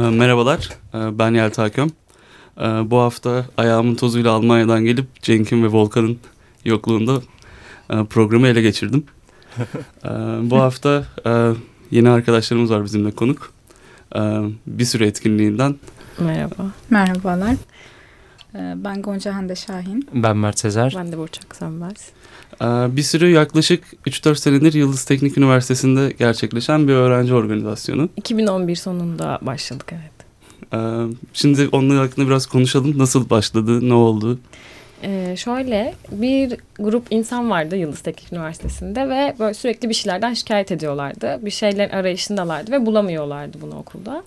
merhabalar, ee, ben Yelta Köm. Ee, bu hafta ayağımın tozuyla Almanya'dan gelip Cenk'in ve Volkan'ın yokluğunda e, programı ele geçirdim. Ee, bu hafta e, yeni arkadaşlarımız var bizimle konuk. bir sürü etkinliğinden. Merhaba. Merhabalar. ben Gonca Hande Şahin. Ben Mert Sezer. Ben de Burçak Sönmez. Bir sürü yaklaşık 3-4 senedir Yıldız Teknik Üniversitesi'nde gerçekleşen bir öğrenci organizasyonu. 2011 sonunda başladık evet. şimdi onun hakkında biraz konuşalım. Nasıl başladı, ne oldu? Ee, şöyle bir grup insan vardı Yıldız Teknik Üniversitesi'nde ve böyle sürekli bir şeylerden şikayet ediyorlardı. Bir şeyler arayışındalardı ve bulamıyorlardı bunu okulda.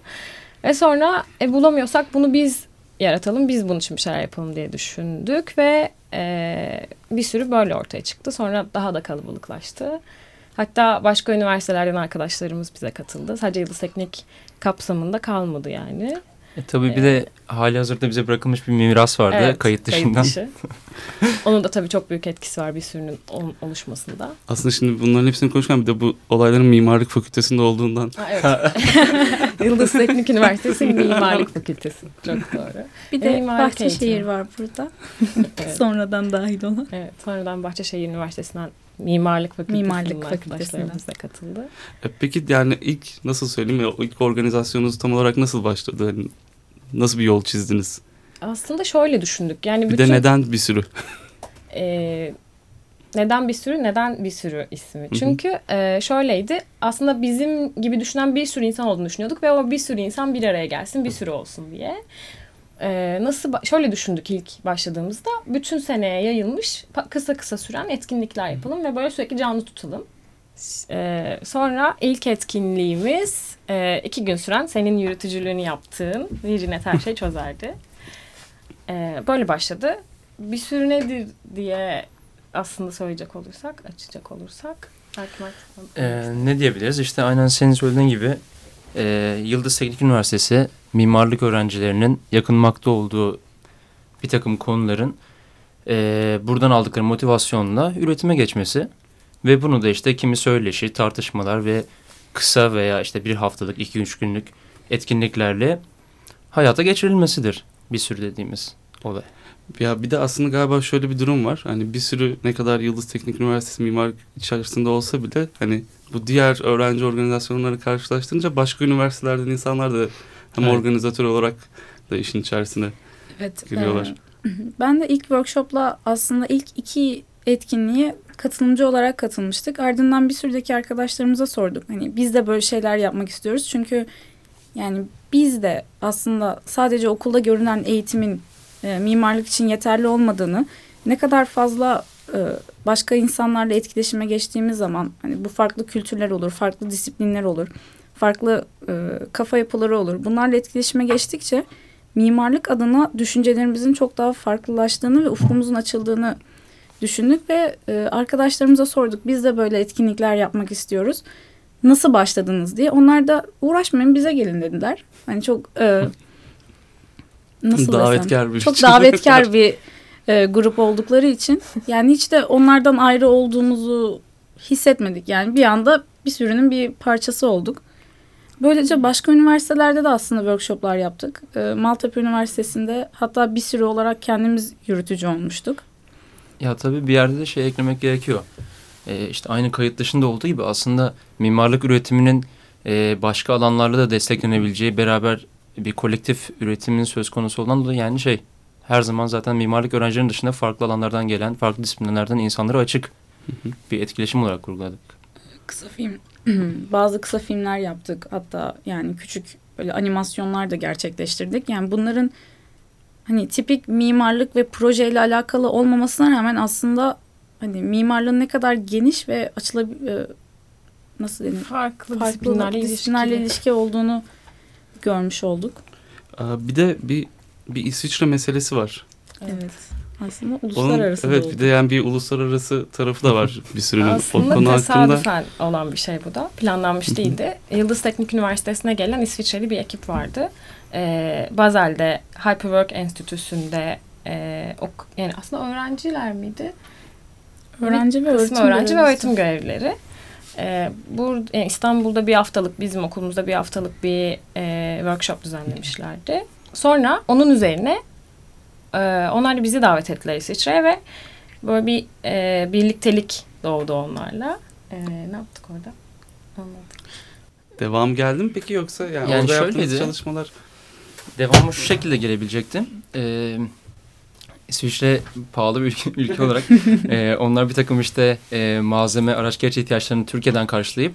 Ve sonra e, bulamıyorsak bunu biz yaratalım, biz bunun için bir şeyler yapalım diye düşündük ve e, bir sürü böyle ortaya çıktı. Sonra daha da kalabalıklaştı. Hatta başka üniversitelerden arkadaşlarımız bize katıldı. Sadece Yıldız Teknik kapsamında kalmadı yani. E, tabii bir ee, de hali hazırda bize bırakılmış bir miras vardı evet, kayıt dışından. Kayıt dışı. Onun da tabii çok büyük etkisi var bir sürünün oluşmasında. Aslında şimdi bunların hepsini konuşurken bir de bu olayların mimarlık fakültesinde olduğundan. Ha, evet. Yıldız Teknik Üniversitesi Mimarlık Fakültesi. Çok doğru. Bir de e, Bahçeşehir var burada. evet. Sonradan dahil olan. Evet, sonradan Bahçeşehir Üniversitesi'nden Mimarlık Fakültesi'nden Mimarlık arkadaşlarımız da katıldı. E, peki yani ilk nasıl söyleyeyim ya ilk organizasyonunuz tam olarak nasıl başladı? Yani nasıl bir yol çizdiniz? Aslında şöyle düşündük. Yani bir bütün, de neden bir sürü? e, neden bir sürü, neden bir sürü ismi? Çünkü e, şöyleydi. Aslında bizim gibi düşünen bir sürü insan olduğunu düşünüyorduk ve o bir sürü insan bir araya gelsin, bir sürü olsun diye. E, nasıl şöyle düşündük ilk başladığımızda. Bütün seneye yayılmış kısa kısa süren etkinlikler yapalım ve böyle sürekli canlı tutalım. Ee, sonra ilk etkinliğimiz e, iki gün süren senin yürütücülüğünü yaptığın Virginet her şey çözerdi. Ee, böyle başladı. Bir sürü nedir diye aslında söyleyecek olursak, açacak olursak. Ee, ne diyebiliriz? İşte aynen senin söylediğin gibi e, Yıldız Teknik Üniversitesi mimarlık öğrencilerinin yakınmakta olduğu bir takım konuların e, buradan aldıkları motivasyonla üretime geçmesi. Ve bunu da işte kimi söyleşi, tartışmalar ve kısa veya işte bir haftalık, iki üç günlük etkinliklerle hayata geçirilmesidir bir sürü dediğimiz olay. Ya bir de aslında galiba şöyle bir durum var. Hani bir sürü ne kadar Yıldız Teknik Üniversitesi mimarlık içerisinde olsa bile hani bu diğer öğrenci organizasyonları karşılaştırınca başka üniversitelerden insanlar da hem evet. organizatör olarak da işin içerisine evet, giriyorlar. E, ben de ilk workshopla aslında ilk iki etkinliğe katılımcı olarak katılmıştık. Ardından bir sürüdeki arkadaşlarımıza sorduk. Hani biz de böyle şeyler yapmak istiyoruz. Çünkü yani biz de aslında sadece okulda görünen eğitimin e, mimarlık için yeterli olmadığını, ne kadar fazla e, başka insanlarla etkileşime geçtiğimiz zaman hani bu farklı kültürler olur, farklı disiplinler olur, farklı e, kafa yapıları olur. Bunlarla etkileşime geçtikçe mimarlık adına düşüncelerimizin çok daha farklılaştığını ve ufkumuzun açıldığını düşündük ve e, arkadaşlarımıza sorduk. Biz de böyle etkinlikler yapmak istiyoruz. Nasıl başladınız diye. Onlar da uğraşmayın bize gelin dediler. Hani çok e, nasıl davetkar desem, bir çok davetkar bir e, grup oldukları için yani hiç de onlardan ayrı olduğumuzu hissetmedik. Yani bir anda bir sürünün bir parçası olduk. Böylece başka üniversitelerde de aslında workshoplar yaptık. E, Maltepe Üniversitesi'nde hatta bir sürü olarak kendimiz yürütücü olmuştuk. Ya tabii bir yerde de şey eklemek gerekiyor. Ee, işte aynı kayıt dışında olduğu gibi aslında mimarlık üretiminin e, başka alanlarla da desteklenebileceği beraber bir kolektif üretimin söz konusu olan da yani şey her zaman zaten mimarlık öğrencilerin dışında farklı alanlardan gelen, farklı disiplinlerden insanlara açık bir etkileşim olarak kurguladık. Kısa film, bazı kısa filmler yaptık hatta yani küçük böyle animasyonlar da gerçekleştirdik. Yani bunların hani tipik mimarlık ve projeyle alakalı olmamasına rağmen aslında hani mimarlığın ne kadar geniş ve açılabilir e, nasıl denir? Farklı, farklı disiplinlerle, disiplinlerle ilişki. ilişki olduğunu görmüş olduk. Bir de bir bir İsviçre meselesi var. Evet. Aslında uluslararası Onun, Evet oldu. bir de yani bir uluslararası tarafı da var bir sürünün. Aslında konu tesadüfen hakkında... olan bir şey bu da. Planlanmış değildi. Yıldız Teknik Üniversitesi'ne gelen İsviçreli bir ekip vardı e, Bazel'de Hyperwork Enstitüsü'nde e, ok, yani aslında öğrenciler miydi? Öğrenci ve öğretim öğrenci ve öğretim görevlileri. E, bur, yani İstanbul'da bir haftalık bizim okulumuzda bir haftalık bir e, workshop düzenlemişlerdi. Sonra onun üzerine e, onlar da bizi davet ettiler İsviçre'ye ve böyle bir e, birliktelik doğdu onlarla. E, ne yaptık orada? Anladım. Devam geldi mi peki yoksa yani, Yani orada yaptığınız şöyleydi. çalışmalar Devamı şu şekilde gelebilecekti. Ee, İsviçre pahalı bir ülke, ülke olarak e, onlar bir takım işte e, malzeme, araç gereç ihtiyaçlarını Türkiye'den karşılayıp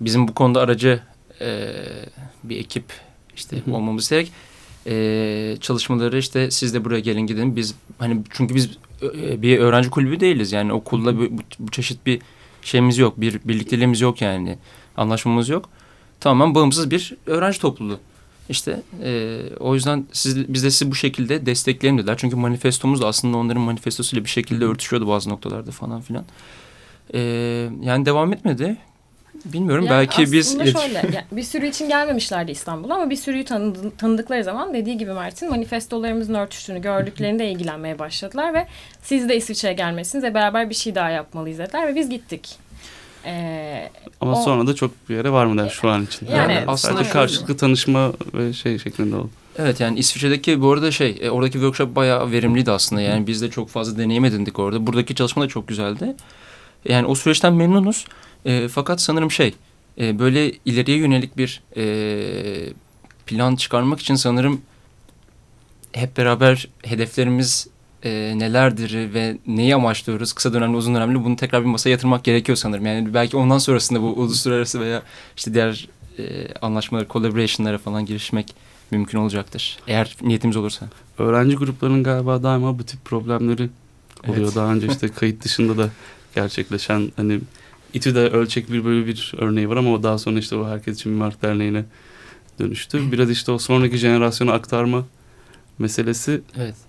bizim bu konuda aracı e, bir ekip işte olmamız gerek. E, çalışmaları işte siz de buraya gelin gidin. Biz hani çünkü biz e, bir öğrenci kulübü değiliz. Yani okulda bu, bu, bu çeşit bir şeyimiz yok. Bir birlikteliğimiz yok yani. Anlaşmamız yok. Tamamen bağımsız bir öğrenci topluluğu. İşte e, o yüzden siz, biz de sizi bu şekilde destekleyelim dediler. Çünkü manifestomuz da aslında onların manifestosuyla bir şekilde örtüşüyordu bazı noktalarda falan filan. E, yani devam etmedi. Bilmiyorum Yani belki biz... aslında şöyle yani bir sürü için gelmemişlerdi İstanbul'a ama bir sürüyü tanıdı- tanıdıkları zaman dediği gibi Mert'in manifestolarımızın örtüştüğünü gördüklerinde ilgilenmeye başladılar ve siz de İsviçre'ye gelmesiniz ve beraber bir şey daha yapmalıyız dediler ve biz gittik. Ee, ama O- sonra da çok bir yere varmadılar şu an için. Yani Yani, aslında sadece karşılıklı tanışma ve şey şeklinde oldu. Evet yani İsviçre'deki bu arada şey e, oradaki workshop bayağı verimliydi aslında. Yani biz de çok fazla deneyim edindik orada. Buradaki çalışma da çok güzeldi. Yani o süreçten memnunuz. E, fakat sanırım şey e, böyle ileriye yönelik bir e, plan çıkarmak için sanırım hep beraber hedeflerimiz e, nelerdir ve neyi amaçlıyoruz kısa dönemli uzun dönemli bunu tekrar bir masaya yatırmak gerekiyor sanırım. Yani belki ondan sonrasında bu uluslararası veya işte diğer e, anlaşmaları, collaboration'lara falan girişmek mümkün olacaktır. Eğer niyetimiz olursa. Öğrenci gruplarının galiba daima bu tip problemleri oluyor. Evet. Daha önce işte kayıt dışında da gerçekleşen hani İTÜ'de ölçek bir böyle bir örneği var ama o daha sonra işte o Herkes için Mimarlık Derneği'ne dönüştü. Biraz işte o sonraki jenerasyona aktarma meselesi Evet.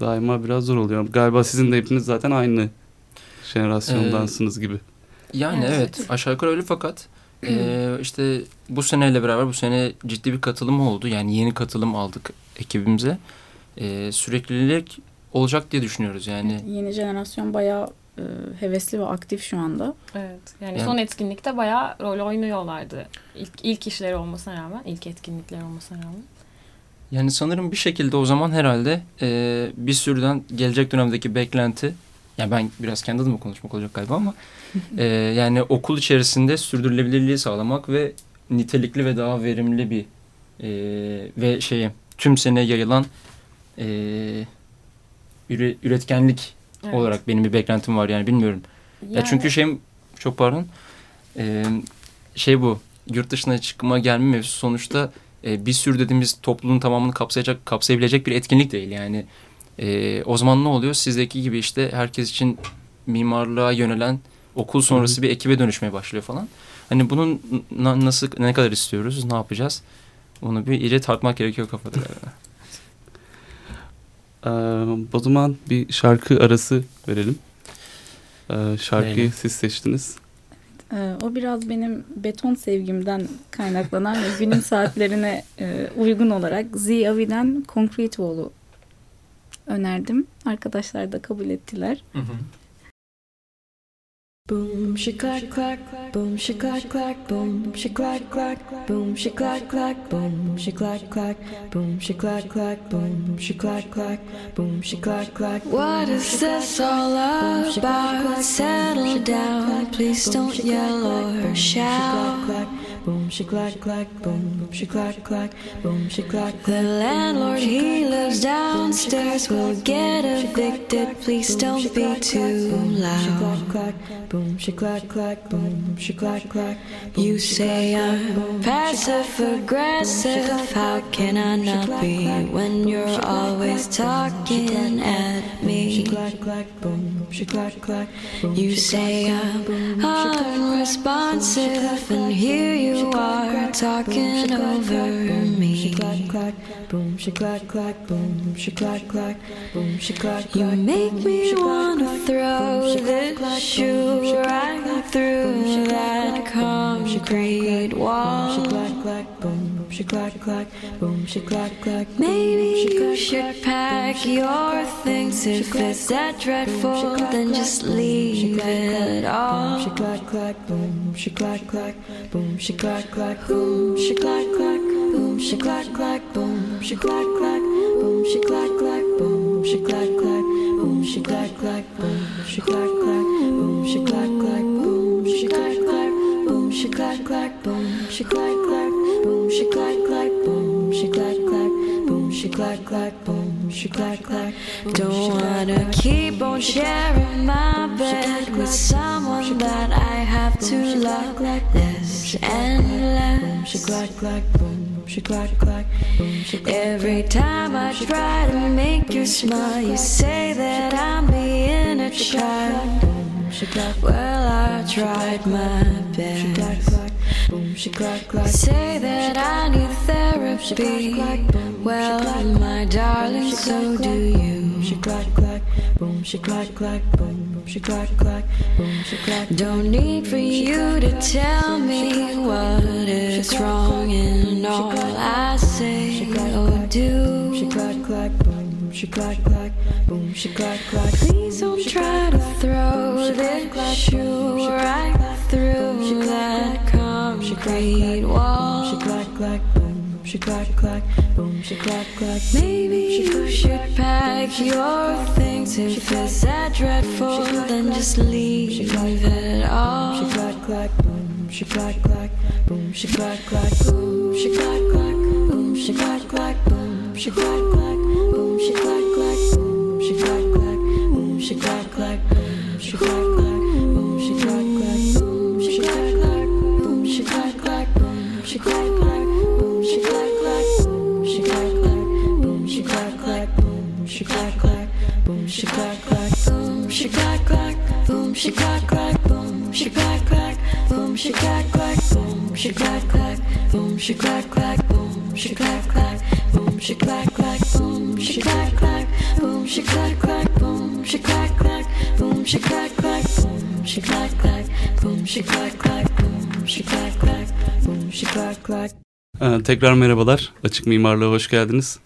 Daima biraz zor oluyor. Galiba sizin de hepiniz zaten aynı jenerasyondansınız gibi. Yani Evet. evet, aşağı yukarı öyle fakat e, işte bu seneyle beraber bu sene ciddi bir katılım oldu. Yani yeni katılım aldık ekibimize. E, süreklilik olacak diye düşünüyoruz yani. Yeni jenerasyon bayağı e, hevesli ve aktif şu anda. evet yani, Yani- son etkinlikte bayağı rol oynuyorlardı. İlk, ilk işleri olmasına rağmen, ilk etkinlikleri olmasına rağmen. Yani sanırım bir şekilde o zaman herhalde e, bir sürüden gelecek dönemdeki beklenti yani ben biraz kendi adıma konuşmak olacak galiba ama e, yani okul içerisinde sürdürülebilirliği sağlamak ve nitelikli ve daha verimli bir e, ve şeye tüm sene yayılan e, üre- üretkenlik Evet. olarak benim bir beklentim var yani bilmiyorum. Ya Yani- çünkü şey çok pardon e, şey bu yurt dışına çıkma gelme mevzusu sonuçta e, bir sürü dediğimiz topluluğun tamamını kapsayacak kapsayabilecek bir etkinlik değil yani. E, o zaman ne oluyor? Sizdeki gibi işte herkes için mimarlığa yönelen okul sonrası bir ekibe dönüşmeye başlıyor falan. Hani bunun na- nasıl ne kadar istiyoruz? Ne yapacağız? Onu bir iyice tartmak gerekiyor kafada galiba. Ee, o zaman bir şarkı arası verelim. Ee, şarkıyı Verelim. siz seçtiniz. E, o biraz benim beton sevgimden kaynaklanan ve günün saatlerine e, uygun olarak Z Avi'den Concrete Wall'u önerdim. Arkadaşlar da kabul ettiler. Boom, she clack clack, boom, she clack clack, boom, she clack clack, boom, she clack clack, boom, she clack clack, boom, she clack clack, boom, she clack clack, boom, she clack clack. What is this all about? Settle down, please don't yell or shout. Boom, she clack clack, boom, she clack clack, boom, she clack. The landlord he lives downstairs will get evicted. Please don't be too loud. Boom, she clack clack, boom, she clack clack. You say I'm passive aggressive. How can I not be when you're always talking at clack, boom, she clack, clack. You say I'm unresponsive, and here you are talking over me. She clack, clack, boom, she clack, clack, boom, she clack, clack, boom, she clack. You make me wanna throw this shoe right through that concrete wall she clack clack, boom she clack clack. Maybe you should pack your things if it's that dreadful, then just leave it all. She clack clack, boom she clack clack, boom she clack clack, boom she clack clack, boom she clack clack, boom she clack clack, boom she clack clack, boom she clack clack, boom she clack clack, boom she clack clack, clack boom she clack clack. Don't wanna keep on sharing my bed with someone that I have to love. Like this endless. She clack clack, boom she clack clack. Every time I try to make you smile, you say that I'm being a child. Well, I tried my best boom, she clack clack. Say that I need therapy. Well, my darling, so do you. She clack clack, boom, she clack clack, boom, she clack clack, boom, she clack. Don't need for you to tell me what is wrong in all I say or do. She clack clack, boom she clack clack, boom she clack clack. Please don't try to throw this shoe right through that concrete wall. Maybe you should pack your things if it's that dreadful, then just leave it all. She clack clack, boom, she clack clack, boom, she clack clack, boom, she clack clack, boom, she clack clack, boom, she clack clack, Ee, tekrar merhabalar. Açık Mimarlığa hoş geldiniz.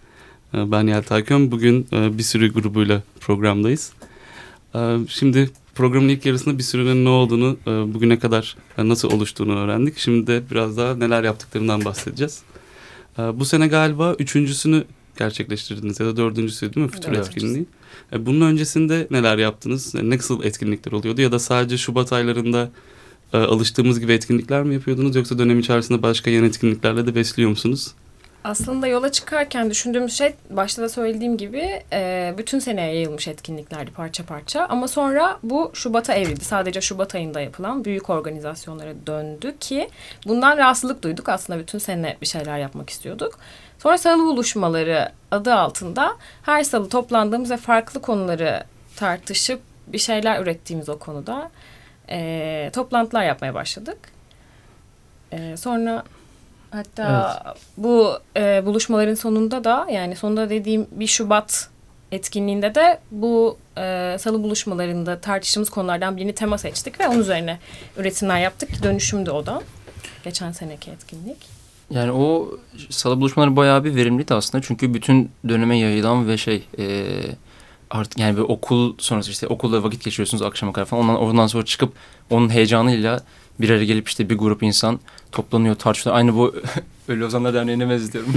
Ee, ben Yelta Köm. Bugün e, bir sürü grubuyla programdayız. Ee, şimdi programın ilk yarısında bir sürünün ne olduğunu, e, bugüne kadar e, nasıl oluştuğunu öğrendik. Şimdi de biraz daha neler yaptıklarından bahsedeceğiz. Bu sene galiba üçüncüsünü gerçekleştirdiniz ya da dördüncüsü değil mi Fütür Evet. etkinliği? E, Bunun öncesinde neler yaptınız? Nasıl etkinlikler oluyordu? Ya da sadece Şubat aylarında e, alıştığımız gibi etkinlikler mi yapıyordunuz? Yoksa dönem içerisinde başka yan etkinliklerle de besliyor musunuz? Aslında yola çıkarken düşündüğümüz şey başta da söylediğim gibi e, bütün seneye yayılmış etkinliklerdi parça parça. Ama sonra bu Şubat'a evrildi. Sadece Şubat ayında yapılan büyük organizasyonlara döndü ki bundan rahatsızlık duyduk. Aslında bütün sene bir şeyler yapmak istiyorduk. Sonra salı buluşmaları adı altında her salı toplandığımız ve farklı konuları tartışıp bir şeyler ürettiğimiz o konuda e, toplantılar yapmaya başladık. E, sonra hatta bu e, buluşmaların sonunda da yani sonunda dediğim bir Şubat etkinliğinde de bu e, salı buluşmalarında tartıştığımız konulardan birini tema seçtik ve onun üzerine üretimler yaptık. Dönüşümdü o da. Geçen seneki etkinlik. Yani o salı buluşmaları bayağı bir verimliydi aslında. Çünkü bütün döneme yayılan ve şey e, artık yani bir okul sonrası işte okulda vakit geçiriyorsunuz akşama kadar falan. Ondan, oradan sonra çıkıp onun heyecanıyla bir araya gelip işte bir grup insan toplanıyor tartışıyor. Aynı bu Ölü Ozanlar Derneği'ne benziyorum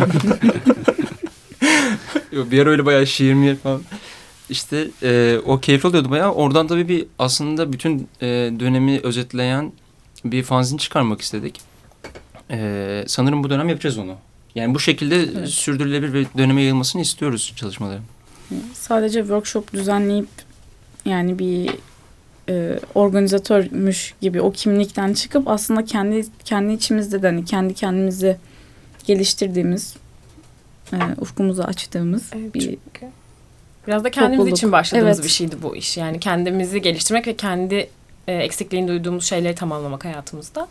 bir ara öyle bayağı şiir mi falan. İşte e, o keyifli oluyordu bayağı. Oradan tabii bir aslında bütün e, dönemi özetleyen bir fanzin çıkarmak istedik. E, sanırım bu dönem yapacağız onu. Yani bu şekilde Evet. sürdürülebilir ve döneme yayılmasını istiyoruz çalışmaları. Sadece workshop düzenleyip yani bir e, organizatörmüş gibi o kimlikten çıkıp aslında kendi kendi içimizde de hani kendi kendimizi geliştirdiğimiz e, ufkumuzu açtığımız Evet, bir çünkü Biraz da kendimiz Topluluk. için başladığımız Evet. bir şeydi bu iş. Yani kendimizi geliştirmek ve kendi e, eksikliğini duyduğumuz şeyleri tamamlamak hayatımızda.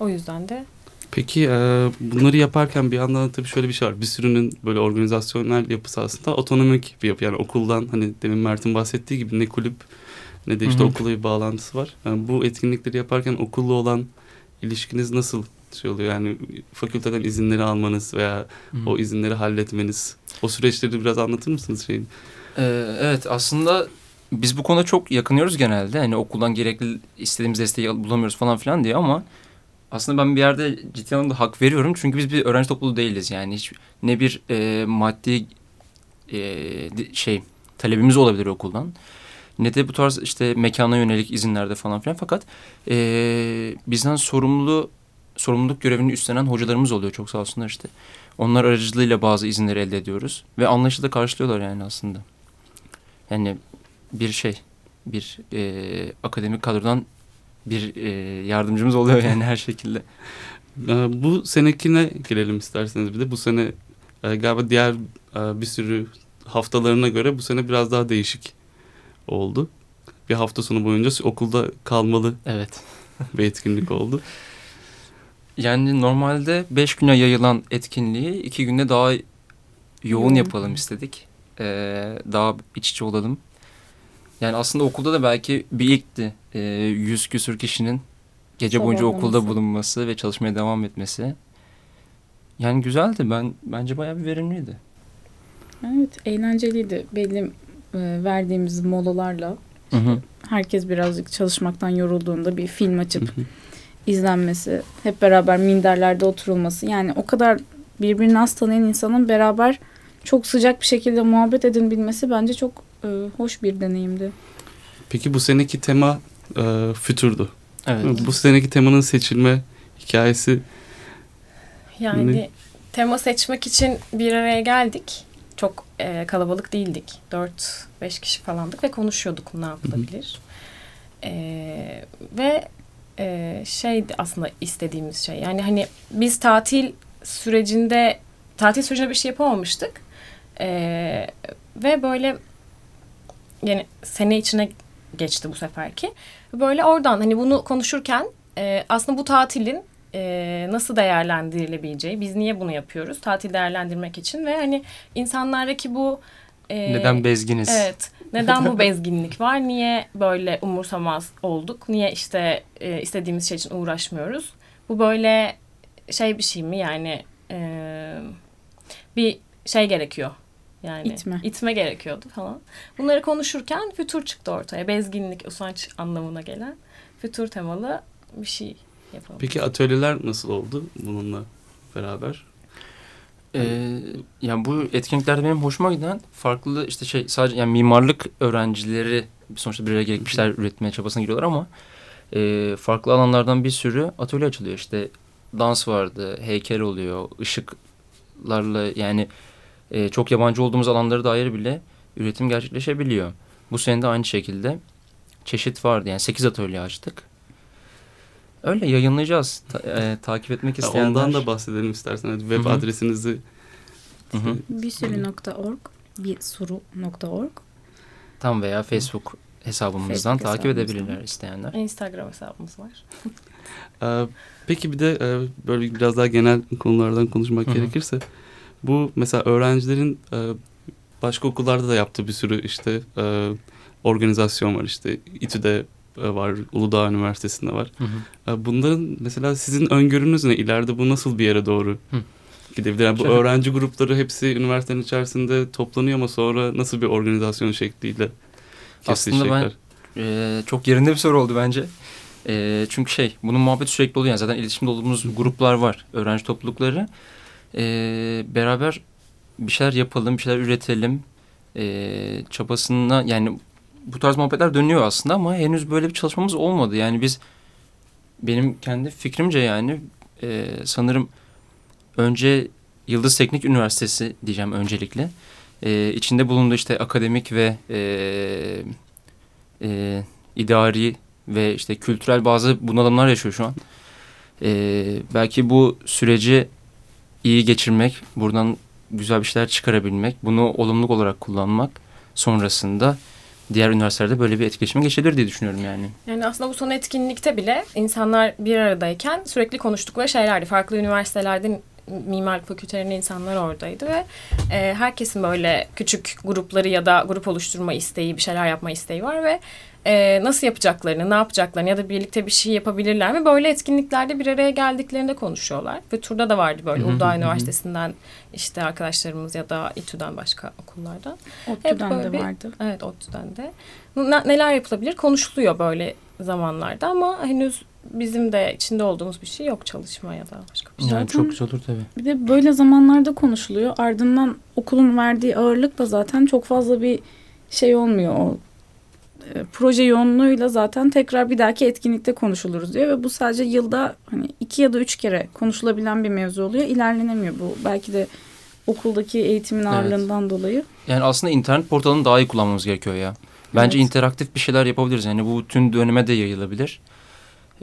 O yüzden de Peki e, bunları yaparken bir yandan da tabii şöyle bir şey var. Bir sürünün böyle organizasyonel yapısı aslında otonomik bir yapı. Yani okuldan hani demin Mert'in bahsettiği gibi ne kulüp ne de işte Hı hı. okula bir bağlantısı var. Yani bu etkinlikleri yaparken okulla olan ilişkiniz nasıl şey oluyor yani fakülteden izinleri almanız veya Hı. o izinleri halletmeniz. O süreçleri biraz anlatır mısınız şeyin? Ee, evet aslında biz bu konuda çok yakınıyoruz genelde. Hani okuldan gerekli istediğimiz desteği bulamıyoruz falan filan diye ama aslında ben bir yerde ciddi anlamda hak veriyorum. Çünkü biz bir öğrenci topluluğu değiliz. Yani hiç ne bir e, maddi e, şey talebimiz olabilir okuldan. Ne de bu tarz işte mekana yönelik izinlerde falan filan. Fakat e, bizden sorumlu sorumluluk görevini üstlenen hocalarımız oluyor çok sağ olsunlar işte. Onlar aracılığıyla bazı izinleri elde ediyoruz. Ve anlayışla karşılıyorlar yani aslında. Yani bir şey, bir e, akademik kadrodan bir e, yardımcımız oluyor yani her şekilde. Ee, bu senekine gelelim isterseniz bir de. Bu sene e, galiba diğer e, bir sürü haftalarına göre bu sene biraz daha değişik oldu. Bir hafta sonu boyunca okulda kalmalı Evet. bir etkinlik oldu. Yani normalde beş güne yayılan etkinliği iki günde daha yoğun Yoğun. yapalım istedik. Ee, daha iç içe olalım. Yani aslında okulda da belki bir ilkti. Ee, yüz küsür kişinin gece boyunca Sabahlaması. okulda bulunması ve çalışmaya devam etmesi. Yani güzeldi. Ben bence bayağı bir verimliydi. Evet eğlenceliydi. Belli e, verdiğimiz molalarla Hı hı. herkes birazcık çalışmaktan yorulduğunda bir film açıp izlenmesi, hep beraber minderlerde oturulması. Yani o kadar birbirini az tanıyan insanın beraber çok sıcak bir şekilde muhabbet edebilmesi bence çok e, hoş bir deneyimdi. Peki bu seneki tema e, fütürdü. Evet. Bu seneki temanın seçilme hikayesi Yani Ne? tema seçmek için bir araya geldik. Çok e, kalabalık değildik. 4-5 kişi falandık ve konuşuyorduk ne yapılabilir. E, ve e, şeydi aslında istediğimiz şey. Yani hani biz tatil sürecinde tatil sürecinde bir şey yapamamıştık. E, ve böyle yani sene içine geçti bu seferki. Böyle oradan hani bunu konuşurken e, aslında bu tatilin e, nasıl değerlendirilebileceği, biz niye bunu yapıyoruz? Tatil değerlendirmek için ve hani insanlardaki bu e, Neden bezginiz? Evet. Neden bu bezginlik var? Niye böyle umursamaz olduk? Niye işte e, istediğimiz şey için uğraşmıyoruz? Bu böyle şey bir şey mi? Yani e, bir şey gerekiyor. Yani İtme. itme gerekiyordu falan. Bunları konuşurken fütur çıktı ortaya. Bezginlik, usanç anlamına gelen fütur temalı bir şey yapalım. Peki atölyeler nasıl oldu bununla beraber? Ee, yani bu etkinliklerde benim hoşuma giden farklı işte şey sadece yani mimarlık öğrencileri sonuçta bir araya gelip bir şeyler üretmeye çabasına giriyorlar ama e, farklı alanlardan bir sürü atölye açılıyor. İşte dans vardı, heykel oluyor, ışıklarla yani e, çok yabancı olduğumuz alanlara dair bile üretim gerçekleşebiliyor. Bu sene de aynı şekilde çeşit vardı yani 8 atölye açtık. Öyle yayınlayacağız. Ta- e, takip etmek isteyenler. ondan da bahsedelim isterseniz. Web Hı hı. adresinizi Hı hı. Bisürü.org bisuru.org Tam veya Facebook hesabımızdan Facebook takip hesabımızdan. edebilirler isteyenler. Instagram hesabımız var. Ee, peki bir de e, böyle biraz daha genel konulardan konuşmak Hı hı. gerekirse bu mesela öğrencilerin e, başka okullarda da yaptığı bir sürü işte e, organizasyon var işte İTÜ'de e, var Uludağ Üniversitesi'nde var. Hı hı. E, bunların mesela sizin öngörünüz ne? İleride bu nasıl bir yere doğru Hı. gidebilir? Yani bu Şöyle- öğrenci grupları hepsi üniversitenin içerisinde toplanıyor ama sonra nasıl bir organizasyon şekliyle Aslında ben-? Ee, çok yerinde bir soru oldu bence. Ee, çünkü şey bunun muhabbeti sürekli oluyor. Yani zaten iletişimde olduğumuz gruplar var. Öğrenci toplulukları. Ee, beraber bir şeyler yapalım, bir şeyler üretelim. Ee, çabasına yani bu tarz muhabbetler dönüyor aslında ama henüz böyle bir çalışmamız olmadı. Yani biz benim kendi fikrimce yani e, sanırım önce Yıldız Teknik Üniversitesi diyeceğim öncelikle. Ee, içinde bulunduğu işte akademik ve e, e, idari ve işte kültürel bazı bunalımlar yaşıyor şu an. E, belki bu süreci iyi geçirmek, buradan güzel bir şeyler çıkarabilmek, bunu olumluluk olarak kullanmak sonrasında diğer üniversitelerde böyle bir etkileşime geçebilir diye düşünüyorum yani. Yani aslında bu son etkinlikte bile insanlar bir aradayken sürekli konuştukları şeylerdi. Farklı üniversitelerden mimarlık fakültelerinin insanlar oradaydı ve e, herkesin böyle küçük grupları ya da grup oluşturma isteği, bir şeyler yapma isteği var ve e, nasıl yapacaklarını, ne yapacaklarını ya da birlikte bir şey yapabilirler mi? Böyle etkinliklerde bir araya geldiklerinde konuşuyorlar. Ve turda da vardı böyle Uludağ. Üniversitesi'nden işte arkadaşlarımız ya da İTÜ'den başka okullardan. ODTÜ'den de bir- vardı. Evet ODTÜ'den de. Ne- neler yapılabilir konuşuluyor böyle zamanlarda ama henüz bizim de içinde olduğumuz bir şey yok çalışma ya da başka bir şey. Yani Zaten- çok güzel olur tabii. Bir de böyle zamanlarda konuşuluyor. Ardından okulun verdiği ağırlık da zaten çok fazla bir şey olmuyor. O proje yoğunluğuyla zaten tekrar bir dahaki etkinlikte konuşuluruz diyor ve bu sadece yılda hani iki ya da üç kere konuşulabilen bir mevzu oluyor. İlerlenemiyor bu. Belki de okuldaki eğitimin Evet. ağırlığından dolayı. Yani aslında internet portalını daha iyi kullanmamız gerekiyor ya. Bence Evet. interaktif bir şeyler yapabiliriz. Yani bu tüm döneme de yayılabilir.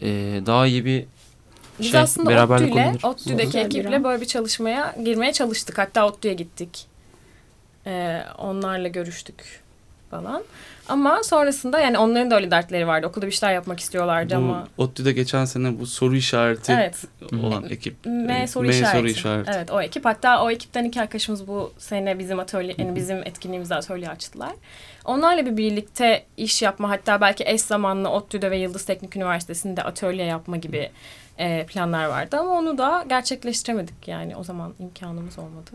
Ee, daha iyi bir Biz şey, aslında ODTÜ'yle. ODTÜ'deki ekiple böyle bir çalışmaya girmeye çalıştık. Hatta ODTÜ'ye gittik. Ee, onlarla görüştük falan. Ama sonrasında yani onların da öyle dertleri vardı. Okulda bir şeyler yapmak istiyorlardı ama. Bu ODTÜ'de geçen sene bu soru işareti Evet. olan ekip. M e, soru M işareti. soru işareti. Evet o ekip. Hatta o ekipten iki arkadaşımız bu sene bizim atölye, yani bizim etkinliğimizde atölye açtılar. Onlarla bir birlikte iş yapma hatta belki eş zamanlı ODTÜ'de ve Yıldız Teknik Üniversitesi'nde atölye yapma gibi e, planlar vardı. Ama onu da gerçekleştiremedik yani o zaman imkanımız olmadı.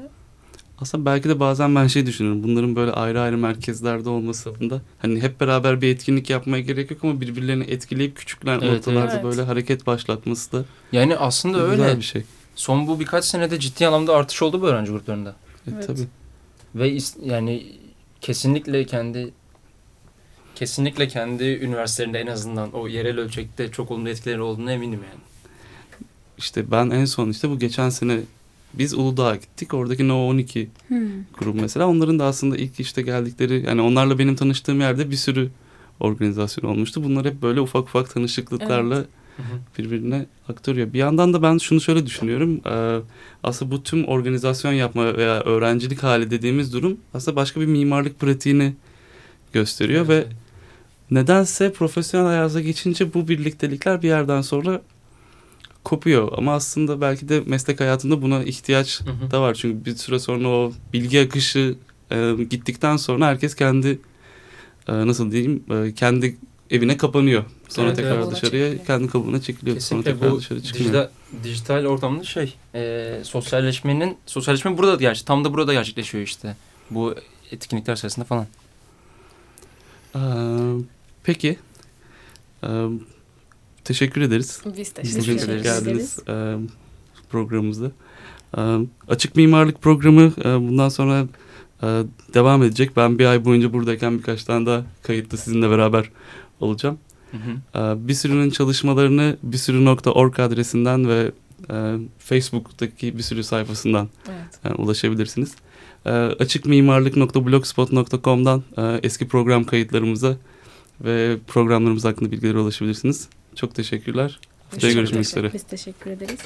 Aslında belki de bazen ben şey düşünüyorum. Bunların böyle ayrı ayrı merkezlerde olması da hani hep beraber bir etkinlik yapmaya gerek yok ama birbirlerini etkileyip küçükler Evet, ortalarda evet. böyle hareket başlatması da yani aslında güzel öyle. bir şey. Son bu birkaç senede ciddi anlamda artış oldu bu öğrenci gruplarında. E, Evet. Tabii. Ve yani kesinlikle kendi kesinlikle kendi üniversitelerinde en azından o yerel ölçekte çok olumlu etkileri olduğunu eminim yani. İşte ben en son işte bu geçen sene biz Uludağ'a gittik. Oradaki No 12 Hmm. grubu mesela. Onların da aslında ilk işte geldikleri yani onlarla benim tanıştığım yerde bir sürü organizasyon olmuştu. Bunlar hep böyle ufak ufak tanışıklıklarla birbirine aktarıyor. Bir yandan da ben şunu şöyle düşünüyorum. Ee, aslında bu tüm organizasyon yapma veya öğrencilik hali dediğimiz durum aslında başka bir mimarlık pratiğini gösteriyor ve nedense profesyonel hayata geçince bu birliktelikler bir yerden sonra kopuyor. Ama aslında belki de meslek hayatında buna ihtiyaç Hı hı. da var. Çünkü bir süre sonra o bilgi akışı e, gittikten sonra herkes kendi e, nasıl diyeyim e, kendi evine kapanıyor. Sonra Evet, tekrar evet. dışarıya Çekiliyor. kendi kabuğuna çekiliyor. Sonra Kesinlikle tekrar bu dışarı çıkmıyor. dijital, dijital ortamda şey e, sosyalleşmenin sosyalleşme burada gerçi tam da burada gerçekleşiyor işte bu etkinlikler sırasında falan. Ee, peki. Ee, teşekkür ederiz. Biz Bugün teşekkür ederiz. geldiniz e, programımıza. E, açık mimarlık programı e, bundan sonra e, devam edecek. Ben bir ay boyunca buradayken birkaç tane daha kayıtlı sizinle beraber olacağım. Hı hı. Bir sürünün çalışmalarını bir sürü.org adresinden ve e, Facebook'taki bir sürü sayfasından Evet. e, ulaşabilirsiniz. E, açıkmimarlık.blogspot.com'dan e, eski program kayıtlarımıza ve programlarımız hakkında bilgilere ulaşabilirsiniz. Çok teşekkürler. Haftaya görüşmek üzere. Biz teşekkür ederiz.